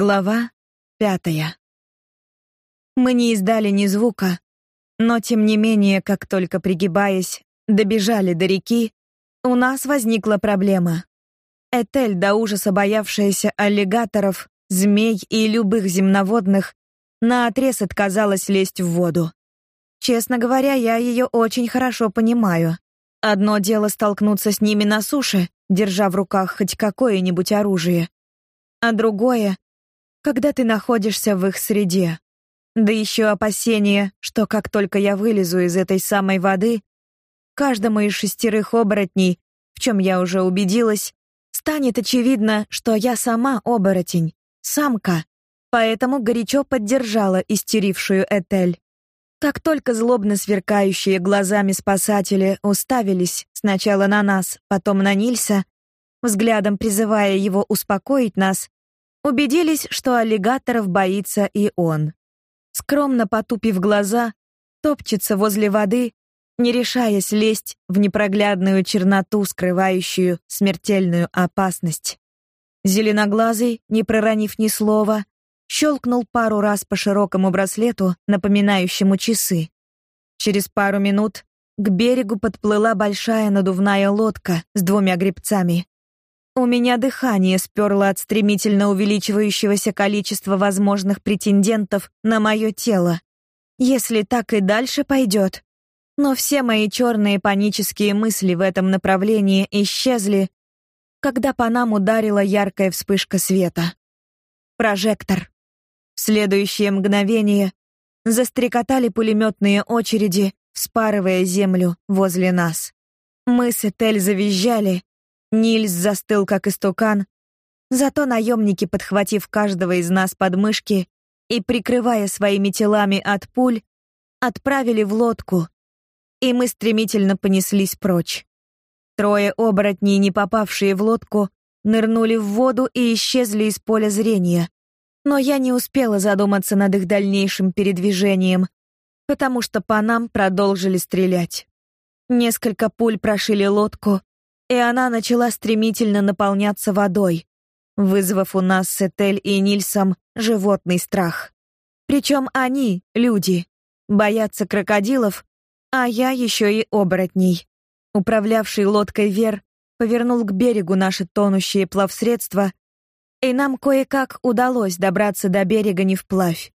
Глава пятая. Мы не издали ни звука, но тем не менее, как только пригибаясь, добежали до реки, у нас возникла проблема. Этель, до ужаса боявшаяся аллигаторов, змей и любых земноводных, наотрез отказалась лезть в воду. Честно говоря, я ее очень хорошо понимаю. Одно дело столкнуться с ними на суше, держа в руках хоть какое-нибудь оружие, а другое когда ты находишься в их среде. Да еще опасение, что как только я вылезу из этой самой воды, каждому из шестерых оборотней, в чем я уже убедилась, станет очевидно, что я сама оборотень, самка, поэтому горячо поддержала истерившую Этель. Как только злобно сверкающие глазами спасатели уставились сначала на нас, потом на Нильса, взглядом призывая его успокоить нас, убедились, что аллигаторов боится и он. Скромно потупив глаза, топчется возле воды, не решаясь лезть в непроглядную черноту, скрывающую смертельную опасность. Зеленоглазый, не проронив ни слова, щелкнул пару раз по широкому браслету, напоминающему часы. Через пару минут к берегу подплыла большая надувная лодка с двумя гребцами. У меня дыхание сперло от стремительно увеличивающегося количества возможных претендентов на мое тело. Если так и дальше пойдет. Но все мои черные панические мысли в этом направлении исчезли, когда по нам ударила яркая вспышка света. Прожектор. В следующее мгновение застрекотали пулеметные очереди, вспарывая землю возле нас. Мы с Этель завизжали, Нильс застыл как истукан, зато наемники, подхватив каждого из нас под мышки и прикрывая своими телами от пуль, отправили в лодку, и мы стремительно понеслись прочь. Трое оборотней, не попавшие в лодку, нырнули в воду и исчезли из поля зрения. Но я не успела задуматься над их дальнейшим передвижением, потому что по нам продолжили стрелять. Несколько пуль прошили лодку, и она начала стремительно наполняться водой, вызвав у нас с Этель и Нильсом животный страх. Причем они, люди, боятся крокодилов, а я еще и оборотней. Управлявший лодкой Вер повернул к берегу наши тонущие плавсредства, и нам кое-как удалось добраться до берега не вплавь.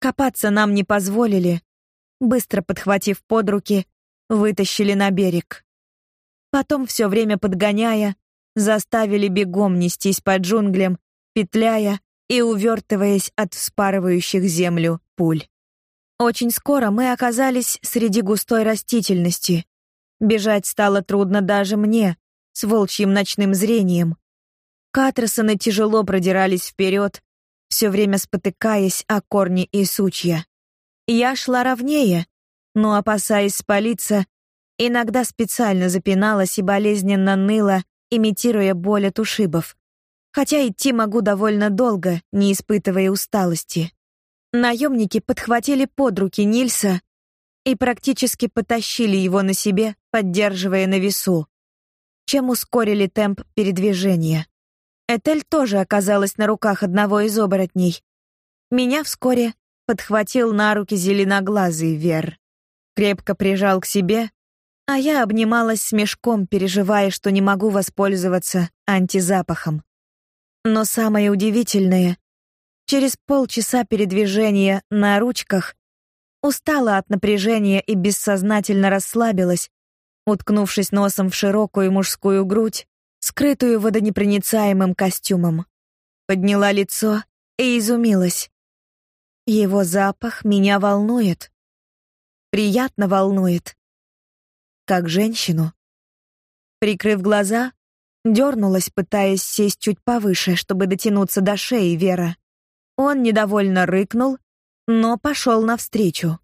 Копаться нам не позволили, быстро подхватив под руки, вытащили на берег. Потом все время подгоняя, заставили бегом нестись по джунглям, петляя и увертываясь от вспарывающих землю пуль. Очень скоро мы оказались среди густой растительности. Бежать стало трудно даже мне, с волчьим ночным зрением. Катросоны тяжело продирались вперед, все время спотыкаясь о корни и сучья. Я шла ровнее, но, опасаясь спалиться, Иногда специально запиналась и болезненно ныла, имитируя боль от ушибов. Хотя идти могу довольно долго, не испытывая усталости. Наемники подхватили под руки Нильса и практически потащили его на себе, поддерживая на весу, чем ускорили темп передвижения. Этель тоже оказалась на руках одного из оборотней. Меня вскоре подхватил на руки зеленоглазый Вер. Крепко прижал к себе, а я обнималась с мешком, переживая, что не могу воспользоваться антизапахом. Но самое удивительное, через полчаса передвижения на ручках устала от напряжения и бессознательно расслабилась, уткнувшись носом в широкую мужскую грудь, скрытую водонепроницаемым костюмом. Подняла лицо и изумилась. Его запах меня волнует. Приятно волнует как женщину. Прикрыв глаза, дернулась, пытаясь сесть чуть повыше, чтобы дотянуться до шеи Вера. Он недовольно рыкнул, но пошел навстречу.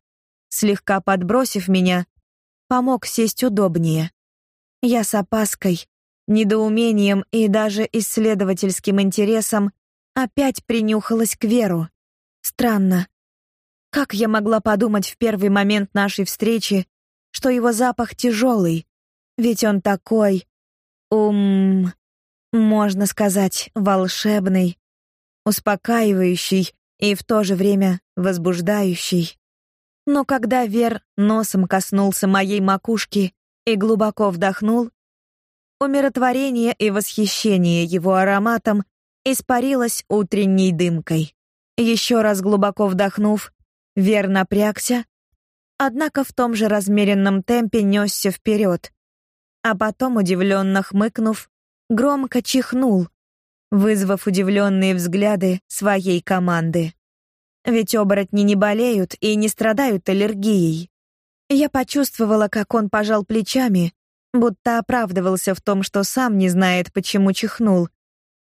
Слегка подбросив меня, помог сесть удобнее. Я с опаской, недоумением и даже исследовательским интересом опять принюхалась к Веру. Странно. Как я могла подумать в первый момент нашей встречи, что его запах тяжелый, ведь он такой, ум, можно сказать, волшебный. успокаивающий и в то же время возбуждающий. Но когда Вер носом коснулся моей макушки и глубоко вдохнул, умиротворение и восхищение его ароматом испарилось утренней дымкой. Еще раз глубоко вдохнув, Вер напрягся, однако в том же размеренном темпе несся вперед, а потом, удивленно хмыкнув, громко чихнул, вызвав удивленные взгляды своей команды. Ведь оборотни не болеют и не страдают аллергией. Я почувствовала, как он пожал плечами, будто оправдывался в том, что сам не знает, почему чихнул,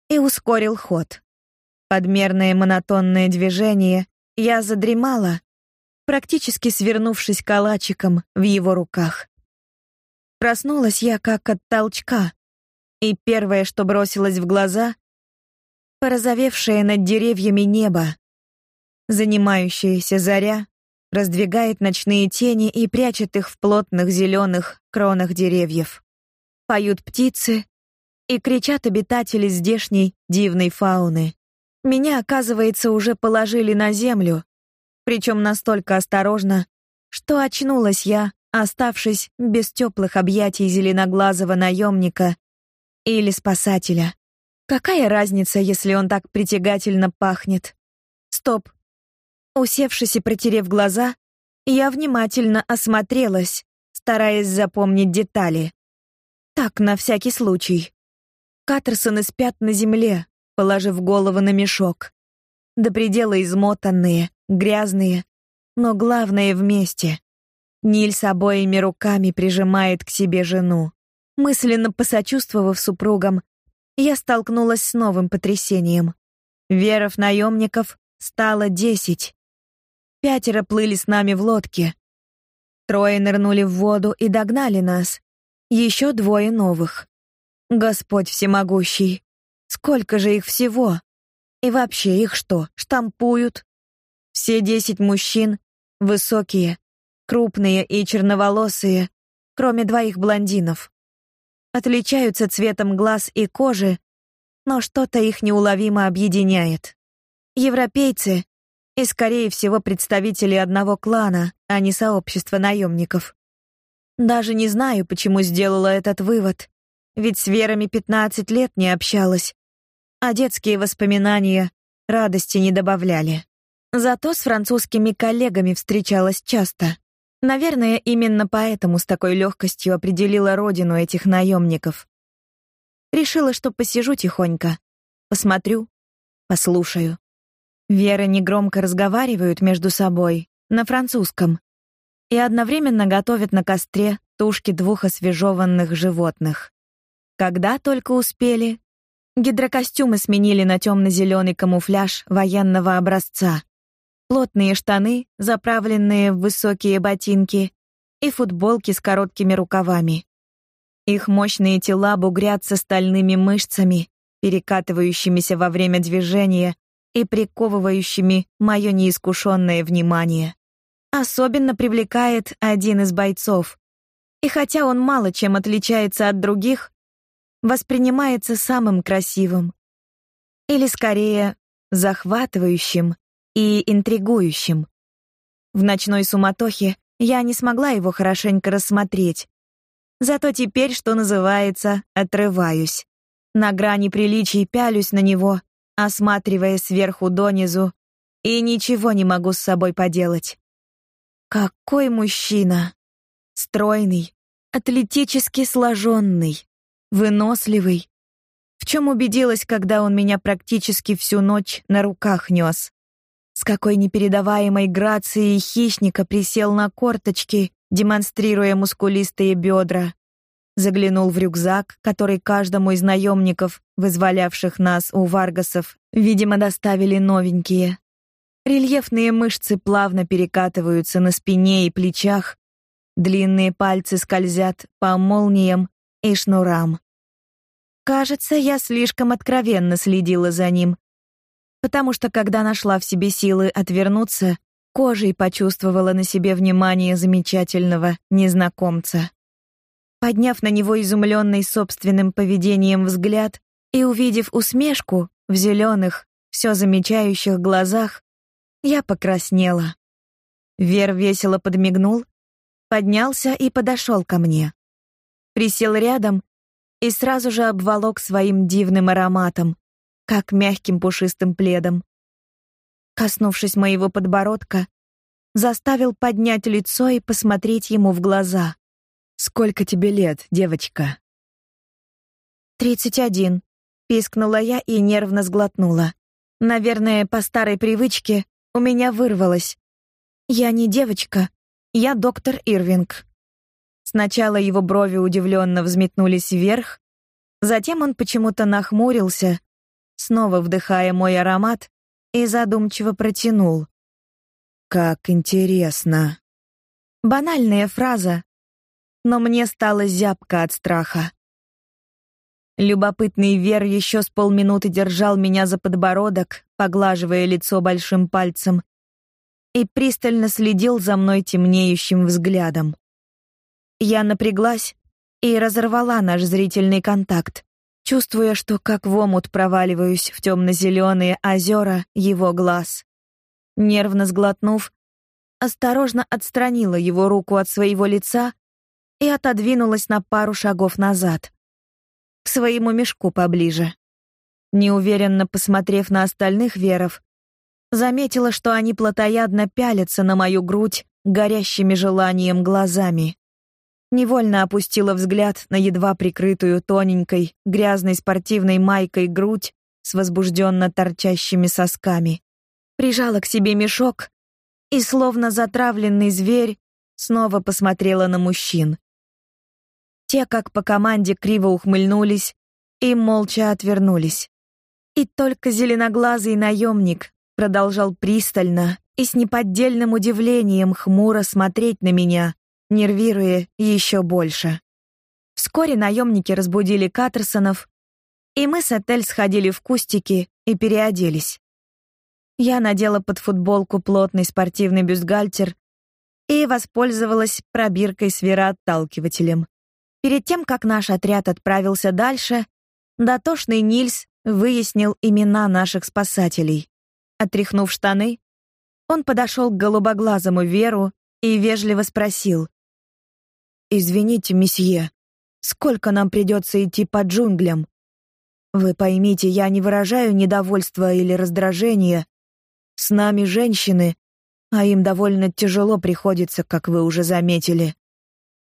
и ускорил ход. Подмерное монотонное движение, я задремала, практически свернувшись калачиком в его руках. Проснулась я как от толчка, и первое, что бросилось в глаза — порозовевшее над деревьями небо. Занимающаяся заря раздвигает ночные тени и прячет их в плотных зеленых кронах деревьев. Поют птицы и кричат обитатели здешней дивной фауны. Меня, оказывается, уже положили на землю, причем настолько осторожно, что очнулась я оставшись без теплых объятий зеленоглазого наемника или спасателя. Какая разница, если он так притягательно пахнет? Стоп. Усевшись и протерев глаза, я внимательно осмотрелась, стараясь запомнить детали. Так, на всякий случай. Каттерсоны спят на земле, положив голову на мешок. До предела измотанные, грязные, но главное вместе. Нильс обоими руками прижимает к себе жену. Мысленно посочувствовав супругам, я столкнулась с новым потрясением. Веров наемников стало десять. Пятеро плыли с нами в лодке. Трое нырнули в воду и догнали нас. Еще двое новых. Господь всемогущий. Сколько же их всего? И вообще их что, штампуют? Все десять мужчин высокие, крупные и черноволосые, кроме двоих блондинов. Отличаются цветом глаз и кожи, но что-то их неуловимо объединяет. Европейцы и, скорее всего, представители одного клана, а не сообщества наемников. Даже не знаю, почему сделала этот вывод, ведь с Верами 15 лет не общалась, а детские воспоминания радости не добавляли. Зато с французскими коллегами встречалась часто. Наверное, именно поэтому с такой легкостью определила родину этих наемников. Решила, что посижу тихонько, посмотрю, послушаю. Вера негромко разговаривают между собой на французском и одновременно готовят на костре тушки двух освежеванных животных. Когда только успели, гидрокостюмы сменили на темно зеленый камуфляж военного образца плотные штаны, заправленные в высокие ботинки, и футболки с короткими рукавами. Их мощные тела бугрятся стальными мышцами, перекатывающимися во время движения и приковывающими мое неискушенное внимание. Особенно привлекает один из бойцов. И хотя он мало чем отличается от других, воспринимается самым красивым. Или скорее, захватывающим и интригующим. В ночной суматохе я не смогла его хорошенько рассмотреть. Зато теперь, что называется, отрываюсь. На грани приличий пялюсь на него, осматривая сверху донизу, и ничего не могу с собой поделать. Какой мужчина! Стройный, атлетически сложенный, выносливый. В чем убедилась, когда он меня практически всю ночь на руках нес. С какой непередаваемой грацией хищника присел на корточки, демонстрируя мускулистые бедра. Заглянул в рюкзак, который каждому из наемников, вызволявших нас у Варгасов, видимо, доставили новенькие. Рельефные мышцы плавно перекатываются на спине и плечах, длинные пальцы скользят по молниям и шнурам. Кажется, я слишком откровенно следила за ним, потому что когда нашла в себе силы отвернуться, кожей почувствовала на себе внимание замечательного незнакомца. Подняв на него изумленный собственным поведением взгляд и увидев усмешку в зеленых, все замечающих глазах, я покраснела. Вер весело подмигнул, поднялся и подошел ко мне. Присел рядом и сразу же обволок своим дивным ароматом, как мягким пушистым пледом. Коснувшись моего подбородка, заставил поднять лицо и посмотреть ему в глаза. Сколько тебе лет, девочка? «Тридцать один», — пискнула я и нервно сглотнула. Наверное, по старой привычке у меня вырвалось. «Я не девочка, я доктор Ирвинг». Сначала его брови удивленно взметнулись вверх, затем он почему-то нахмурился, снова вдыхая мой аромат, и задумчиво протянул. «Как интересно». Банальная фраза, но мне стало зябко от страха. Любопытный Вер еще с полминуты держал меня за подбородок, поглаживая лицо большим пальцем, и пристально следил за мной темнеющим взглядом. Я напряглась и разорвала наш зрительный контакт, чувствуя, что как в омут проваливаюсь в темно-зеленые озера его глаз. Нервно сглотнув, осторожно отстранила его руку от своего лица и отодвинулась на пару шагов назад. К своему мешку поближе. Неуверенно посмотрев на остальных веров, заметила, что они плотоядно пялятся на мою грудь горящими желанием глазами. Невольно опустила взгляд на едва прикрытую тоненькой, грязной спортивной майкой грудь с возбужденно торчащими сосками. Прижала к себе мешок и, словно затравленный зверь, снова посмотрела на мужчин. Те, как по команде, криво ухмыльнулись и молча отвернулись. И только зеленоглазый наемник продолжал пристально и с неподдельным удивлением хмуро смотреть на меня, нервируя еще больше. Вскоре наемники разбудили Каттерсонов, и мы с Этель сходили в кустики и переоделись. Я надела под футболку плотный спортивный бюстгальтер и воспользовалась пробиркой с вероотталкивателем. Перед тем, как наш отряд отправился дальше, дотошный Нильс выяснил имена наших спасателей. Отряхнув штаны, он подошел к голубоглазому Веру и вежливо спросил: "Извините, месье, сколько нам придется идти по джунглям? Вы поймите, я не выражаю недовольства или раздражения. С нами женщины, а им довольно тяжело приходится, как вы уже заметили.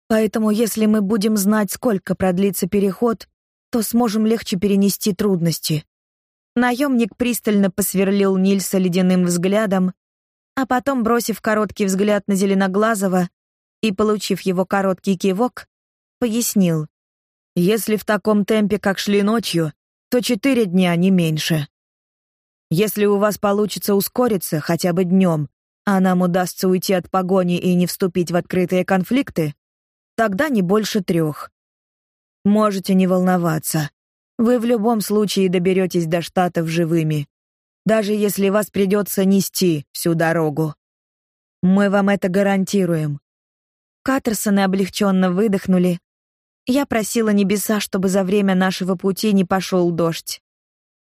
Поэтому если мы будем знать, сколько продлится переход, то сможем легче перенести трудности. Наемник пристально посверлил Нильса ледяным взглядом, а потом, бросив короткий взгляд на Зеленоглазого и получив его короткий кивок, пояснил: "Если в таком темпе, как шли ночью, то четыре дня не меньше. Если у вас получится ускориться хотя бы днем, а нам удастся уйти от погони и не вступить в открытые конфликты, Тогда не больше трех. Можете не волноваться. Вы в любом случае доберетесь до Штатов живыми, даже если вас придется нести всю дорогу. Мы вам это гарантируем. Каттерсоны облегченно выдохнули. Я просила небеса, чтобы за время нашего пути не пошел дождь.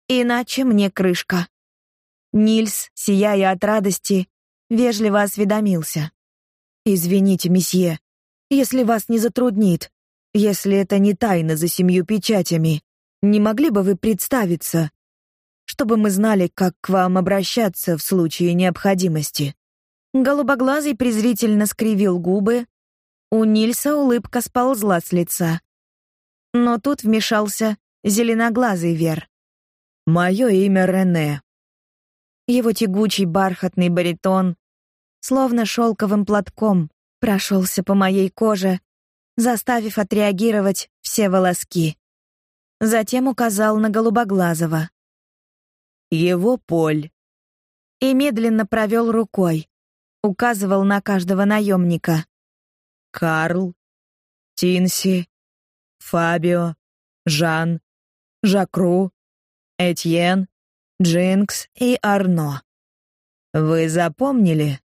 Иначе мне крышка. Нильс, сияя от радости, вежливо осведомился. Извините, месье, если вас не затруднит, если это не тайна за семью печатями, не могли бы вы представиться, чтобы мы знали, как к вам обращаться в случае необходимости?» Голубоглазый презрительно скривил губы. У Нильса улыбка сползла с лица. Но тут вмешался зеленоглазый Вер. «Мое имя Рене». Его тягучий бархатный баритон, словно шелковым платком, прошелся по моей коже, заставив отреагировать все волоски. Затем указал на голубоглазого. Его Поль. И медленно провел рукой, указывал на каждого наемника. Карл, Тинси, Фабио, Жан, Жакру, Этьен, Джинкс и Арно. Вы запомнили?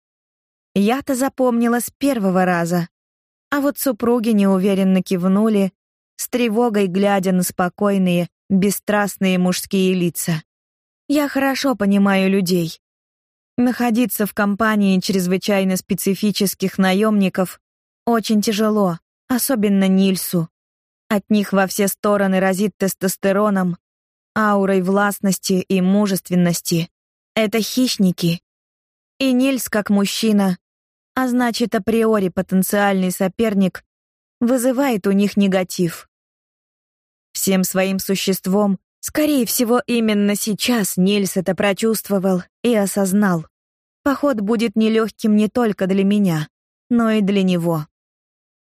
Я-то запомнила с первого раза. А вот супруги неуверенно кивнули, с тревогой глядя на спокойные, бесстрастные мужские лица. Я хорошо понимаю людей. Находиться в компании чрезвычайно специфических наемников очень тяжело, особенно Нильсу. От них во все стороны разит тестостероном, аурой властности и мужественности. Это хищники. И Нильс как мужчина, а значит априори потенциальный соперник, вызывает у них негатив. Всем своим существом Скорее всего, именно сейчас Нильс это прочувствовал и осознал. Поход будет нелегким не только для меня, но и для него.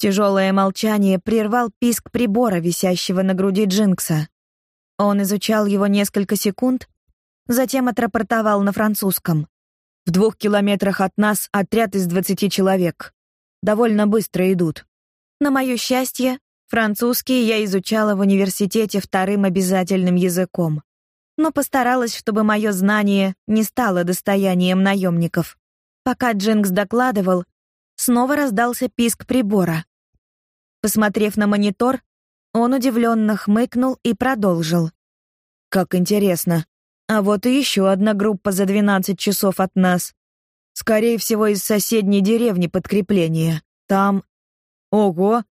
Тяжелое молчание прервал писк прибора, висящего на груди Джинкса. Он изучал его несколько секунд, затем отрапортовал на французском. В двух километрах от нас отряд из двадцати человек. Довольно быстро идут. На мое счастье, Французский я изучала в университете вторым обязательным языком, но постаралась, чтобы мое знание не стало достоянием наемников. Пока Джинкс докладывал, снова раздался писк прибора. Посмотрев на монитор, он удивленно хмыкнул и продолжил. Как интересно. А вот и еще одна группа за 12 часов от нас. Скорее всего, из соседней деревни подкрепление. Там Ого,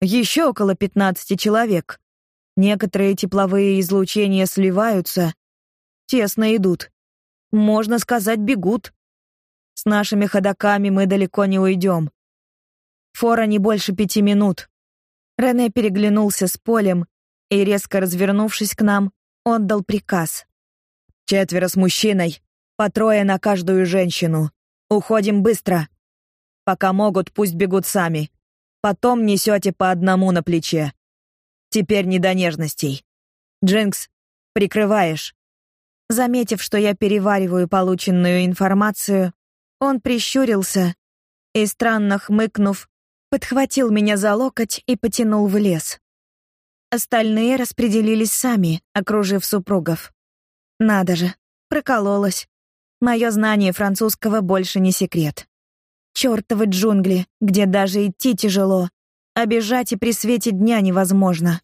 еще около 15 человек. Некоторые тепловые излучения сливаются, тесно идут. Можно сказать, бегут. С нашими ходоками мы далеко не уйдем. Фора не больше пяти минут. Рене переглянулся с Полем и, резко развернувшись к нам, отдал приказ. «Четверо с мужчиной, по трое на каждую женщину. Уходим быстро. Пока могут, пусть бегут сами. Потом несете по одному на плече. Теперь не до нежностей. Джинкс, прикрываешь. Заметив, что я перевариваю полученную информацию, он прищурился и, странно хмыкнув, подхватил меня за локоть и потянул в лес. Остальные распределились сами, окружив супругов. Надо же, прокололась. Мое знание французского больше не секрет. Чёртовы джунгли, где даже идти тяжело, а бежать и при свете дня невозможно.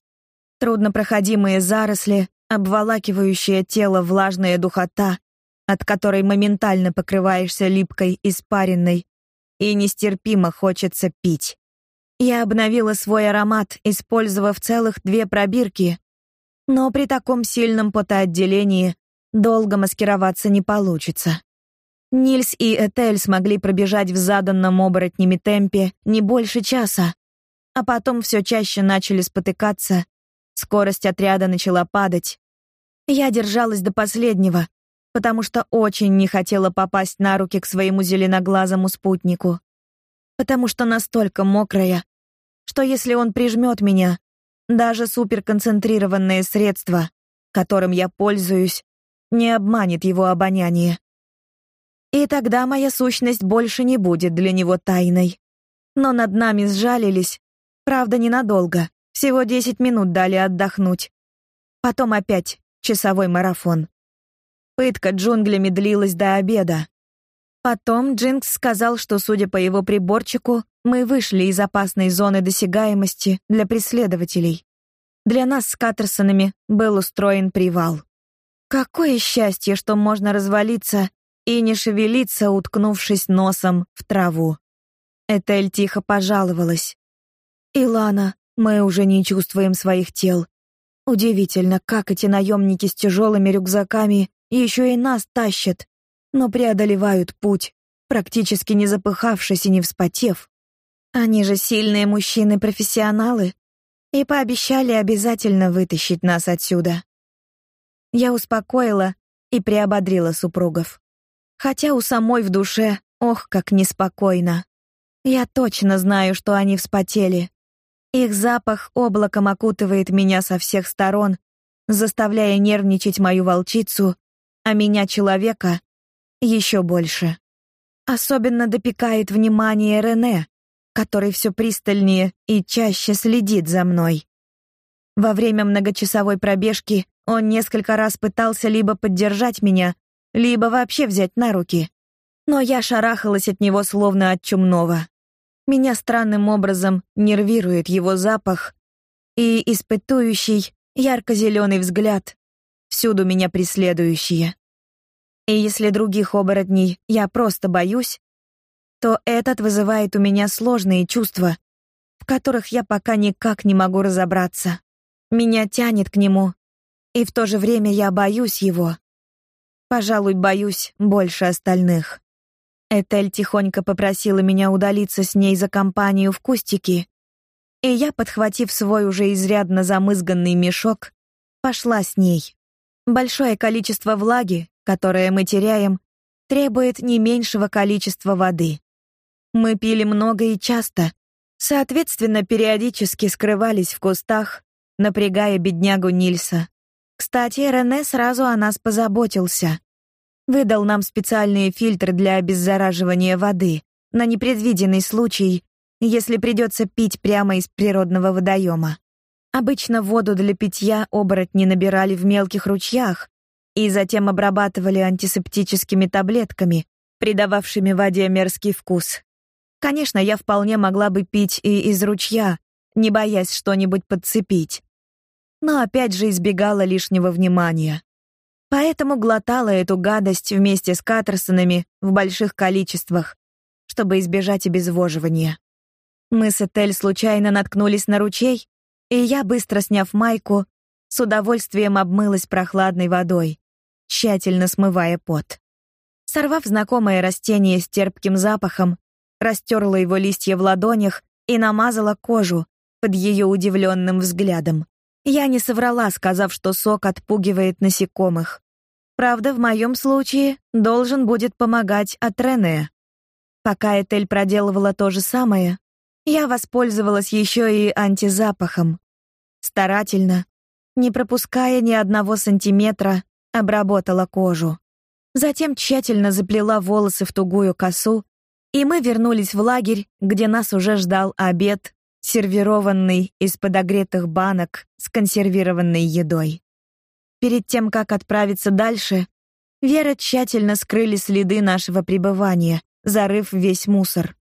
Труднопроходимые заросли, обволакивающее тело влажная духота, от которой моментально покрываешься липкой испаренной, и нестерпимо хочется пить. Я обновила свой аромат, использовав целых две пробирки, но при таком сильном потоотделении долго маскироваться не получится. Нильс и Этель смогли пробежать в заданном оборотнями темпе не больше часа, а потом все чаще начали спотыкаться, скорость отряда начала падать. Я держалась до последнего, потому что очень не хотела попасть на руки к своему зеленоглазому спутнику. Потому что настолько мокрая, что если он прижмет меня, даже суперконцентрированное средство, которым я пользуюсь, не обманет его обоняние. И тогда моя сущность больше не будет для него тайной. Но над нами сжалились, правда, ненадолго. Всего десять минут дали отдохнуть. Потом опять часовой марафон. Пытка джунглями длилась до обеда. Потом Джинкс сказал, что, судя по его приборчику, мы вышли из опасной зоны досягаемости для преследователей. Для нас с Каттерсонами был устроен привал. Какое счастье, что можно развалиться и не шевелиться, уткнувшись носом в траву. Этель тихо пожаловалась. «Илана, мы уже не чувствуем своих тел. Удивительно, как эти наемники с тяжелыми рюкзаками еще и нас тащат, но преодолевают путь, практически не запыхавшись и не вспотев. Они же сильные мужчины-профессионалы и пообещали обязательно вытащить нас отсюда. Я успокоила и приободрила супругов. Хотя у самой в душе, ох, как неспокойно. Я точно знаю, что они вспотели. Их запах облаком окутывает меня со всех сторон, заставляя нервничать мою волчицу, а меня, человека, еще больше. Особенно допекает внимание Рене, который все пристальнее и чаще следит за мной. Во время многочасовой пробежки он несколько раз пытался либо поддержать меня, либо вообще взять на руки. Но я шарахалась от него словно от чумного. Меня странным образом нервирует его запах и испытующий ярко-зеленый взгляд, всюду меня преследующие. И если других оборотней я просто боюсь, то этот вызывает у меня сложные чувства, в которых я пока никак не могу разобраться. Меня тянет к нему, и в то же время я боюсь его. Пожалуй, боюсь больше остальных. Этель тихонько попросила меня удалиться с ней за компанию в кустики, и я, подхватив свой уже изрядно замызганный мешок, пошла с ней. Большое количество влаги, которое мы теряем, требует не меньшего количества воды. Мы пили много и часто, соответственно, периодически скрывались в кустах, напрягая беднягу Нильса. Кстати, Рене сразу о нас позаботился. Выдал нам специальные фильтры для обеззараживания воды на непредвиденный случай, если придется пить прямо из природного водоема. Обычно воду для питья оборотни набирали в мелких ручьях и затем обрабатывали антисептическими таблетками, придававшими воде мерзкий вкус. Конечно, я вполне могла бы пить и из ручья, не боясь что-нибудь подцепить. Но опять же избегала лишнего внимания. Поэтому глотала эту гадость вместе с Каттерсонами в больших количествах, чтобы избежать обезвоживания. Мы с Этель случайно наткнулись на ручей, и я, быстро сняв майку, с удовольствием обмылась прохладной водой, тщательно смывая пот. Сорвав знакомое растение с терпким запахом, растерла его листья в ладонях и намазала кожу под ее удивленным взглядом. Я не соврала, сказав, что сок отпугивает насекомых. Правда, в моем случае должен будет помогать от Рене. Пока Этель проделывала то же самое, я воспользовалась еще и антизапахом. Старательно, не пропуская ни одного сантиметра, обработала кожу. Затем тщательно заплела волосы в тугую косу, и мы вернулись в лагерь, где нас уже ждал обед, сервированный из подогретых банок с консервированной едой. Перед тем, как отправиться дальше, Вера тщательно скрыли следы нашего пребывания, зарыв весь мусор.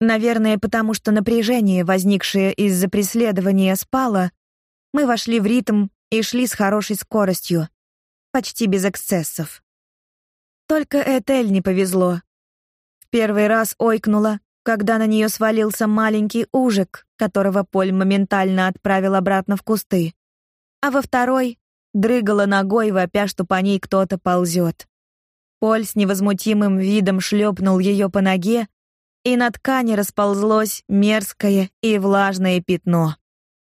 Наверное, потому что напряжение, возникшее из-за преследования, спало, мы вошли в ритм и шли с хорошей скоростью, почти без эксцессов. Только Этель не повезло. В первый раз ойкнула, когда на нее свалился маленький ужик, которого Поль моментально отправил обратно в кусты. А во второй дрыгала ногой, вопя, что по ней кто-то ползет. Поль с невозмутимым видом шлепнул ее по ноге, и на ткани расползлось мерзкое и влажное пятно.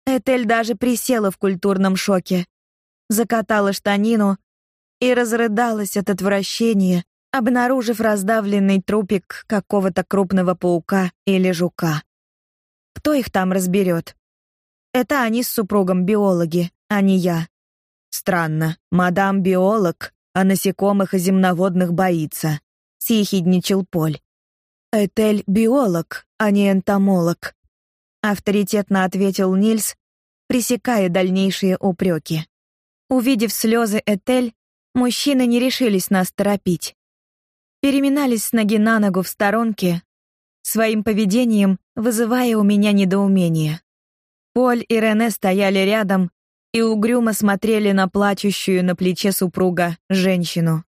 Этель даже присела в культурном шоке, закатала штанину и разрыдалась от отвращения, обнаружив раздавленный трупик какого-то крупного паука или жука. Кто их там разберет? Это они с супругом биологи, а не я. Странно, мадам биолог, а насекомых и земноводных боится, съехидничал Поль. Этель биолог, а не энтомолог, авторитетно ответил Нильс, пресекая дальнейшие упреки. Увидев слезы Этель, мужчины не решились нас торопить. Переминались с ноги на ногу в сторонке, своим поведением вызывая у меня недоумение. Поль и Рене стояли рядом и угрюмо смотрели на плачущую на плече супруга женщину.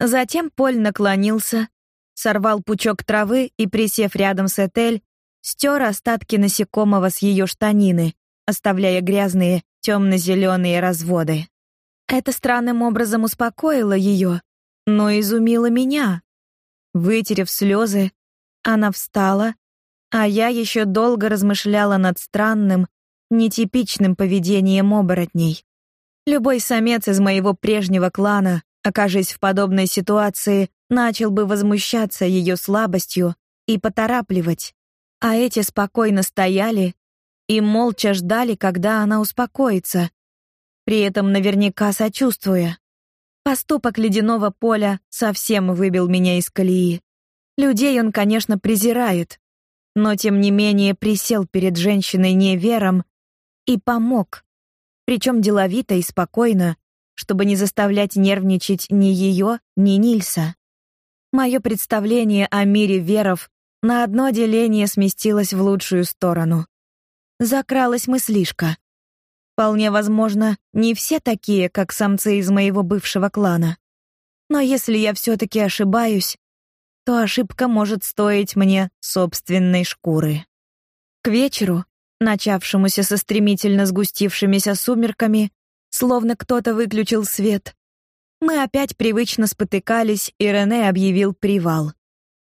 Затем Поль наклонился, сорвал пучок травы и, присев рядом с Этель, стер остатки насекомого с ее штанины, оставляя грязные темно-зеленые разводы. Это странным образом успокоило ее, но изумило меня. Вытерев слезы, она встала, а я еще долго размышляла над странным, нетипичным поведением оборотней. Любой самец из моего прежнего клана, окажись в подобной ситуации, начал бы возмущаться ее слабостью и поторапливать, а эти спокойно стояли и молча ждали, когда она успокоится, при этом наверняка сочувствуя. Поступок ледяного поля совсем выбил меня из колеи. Людей он, конечно, презирает, но тем не менее присел перед женщиной невером и помог, причем деловито и спокойно, чтобы не заставлять нервничать ни ее, ни Нильса. Мое представление о мире веров на одно деление сместилось в лучшую сторону. Закралась мыслишка. Вполне возможно, не все такие, как самцы из моего бывшего клана. Но если я все таки ошибаюсь, то ошибка может стоить мне собственной шкуры. К вечеру, начавшемуся со стремительно сгустившимися сумерками, словно кто-то выключил свет, мы опять привычно спотыкались, и Рене объявил привал.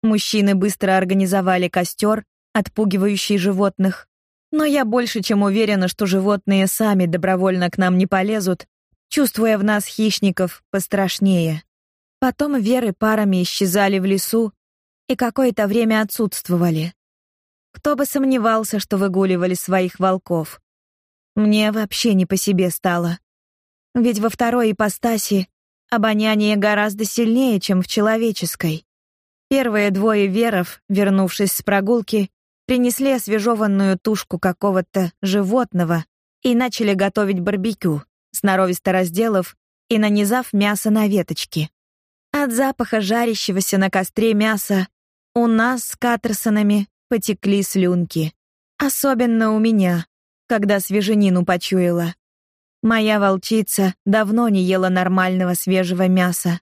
Мужчины быстро организовали костер, отпугивающий животных. Но я больше чем уверена, что животные сами добровольно к нам не полезут, чувствуя в нас хищников пострашнее. Потом веры парами исчезали в лесу и какое-то время отсутствовали. Кто бы сомневался, что выгуливали своих волков. Мне вообще не по себе стало. Ведь во второй ипостаси обоняние гораздо сильнее, чем в человеческой. Первые двое веров, вернувшись с прогулки, принесли освежеванную тушку какого-то животного и начали готовить барбекю, сноровисто разделав и нанизав мясо на веточки. От запаха жарящегося на костре мяса у нас с Катерсонами потекли слюнки. Особенно у меня, когда свеженину почуяла. Моя волчица давно не ела нормального свежего мяса.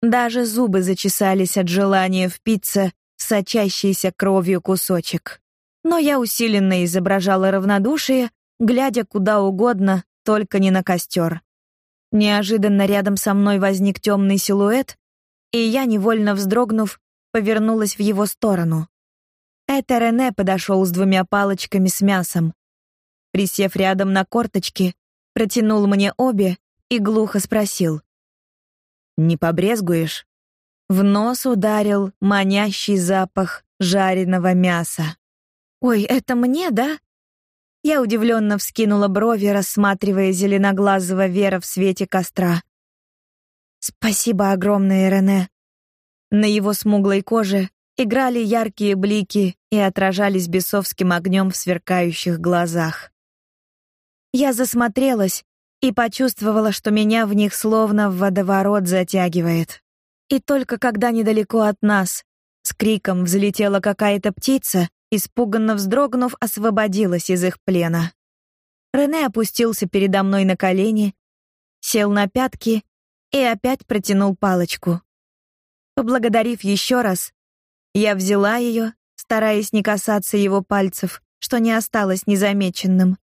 Даже зубы зачесались от желания впиться в сочащийся кровью кусочек. Но я усиленно изображала равнодушие, глядя куда угодно, только не на костер. Неожиданно рядом со мной возник темный силуэт, и я, невольно вздрогнув, повернулась в его сторону. Это Рене подошел с двумя палочками с мясом. Присев рядом на корточки, протянул мне обе и глухо спросил: "Не побрезгуешь?" В нос ударил манящий запах жареного мяса. "Ой, это мне, да?" Я удивленно вскинула брови, рассматривая зеленоглазого Вера в свете костра. Спасибо огромное, Рене. На его смуглой коже играли яркие блики и отражались бесовским огнем в сверкающих глазах. Я засмотрелась и почувствовала, что меня в них словно в водоворот затягивает. И только когда недалеко от нас с криком взлетела какая-то птица, испуганно вздрогнув, освободилась из их плена. Рене опустился передо мной на колени, сел на пятки и опять протянул палочку. Поблагодарив еще раз, я взяла ее, стараясь не касаться его пальцев, что не осталось незамеченным,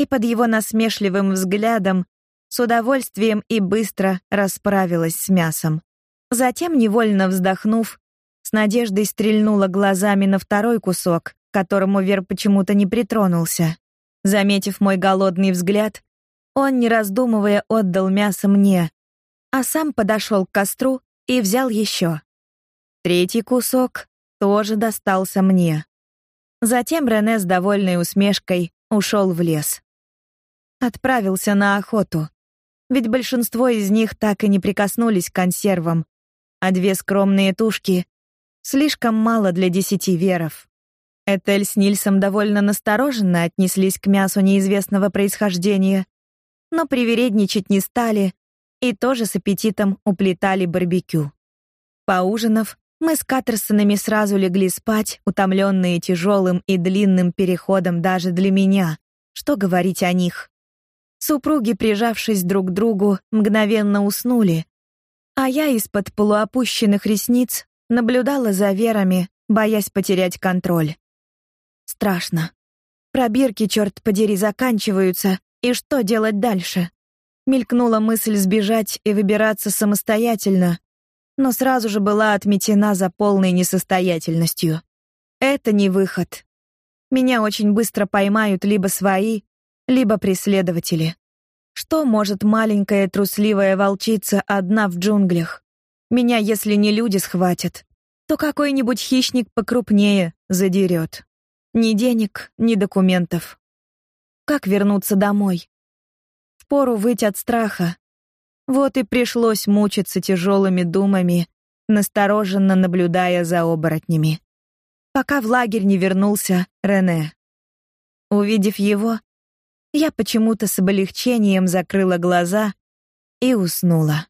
и под его насмешливым взглядом с удовольствием и быстро расправилась с мясом. Затем, невольно вздохнув, с надеждой стрельнула глазами на второй кусок, к которому Вер почему-то не притронулся. Заметив мой голодный взгляд, он, не раздумывая, отдал мясо мне, а сам подошел к костру и взял еще. Третий кусок тоже достался мне. Затем Рене с довольной усмешкой ушел в лес. Отправился на охоту. Ведь большинство из них так и не прикоснулись к консервам, а две скромные тушки слишком мало для десяти веров. Этель с Нильсом довольно настороженно отнеслись к мясу неизвестного происхождения, но привередничать не стали и тоже с аппетитом уплетали барбекю. Поужинав, мы с Каттерсонами сразу легли спать, утомленные тяжелым и длинным переходом даже для меня. Что говорить о них? Супруги, прижавшись друг к другу, мгновенно уснули, а я из-под полуопущенных ресниц наблюдала за Верами, боясь потерять контроль. Страшно. Пробирки, черт подери, заканчиваются, и что делать дальше? Мелькнула мысль сбежать и выбираться самостоятельно, но сразу же была отметена за полной несостоятельностью. Это не выход. Меня очень быстро поймают либо свои, либо преследователи. Что может маленькая трусливая волчица одна в джунглях? Меня, если не люди схватят, то какой-нибудь хищник покрупнее задерет. Ни денег, ни документов. Как вернуться домой? впору выть от страха. Вот и пришлось мучиться тяжелыми думами, настороженно наблюдая за оборотнями. Пока в лагерь не вернулся Рене. Увидев его, я почему-то с облегчением закрыла глаза и уснула.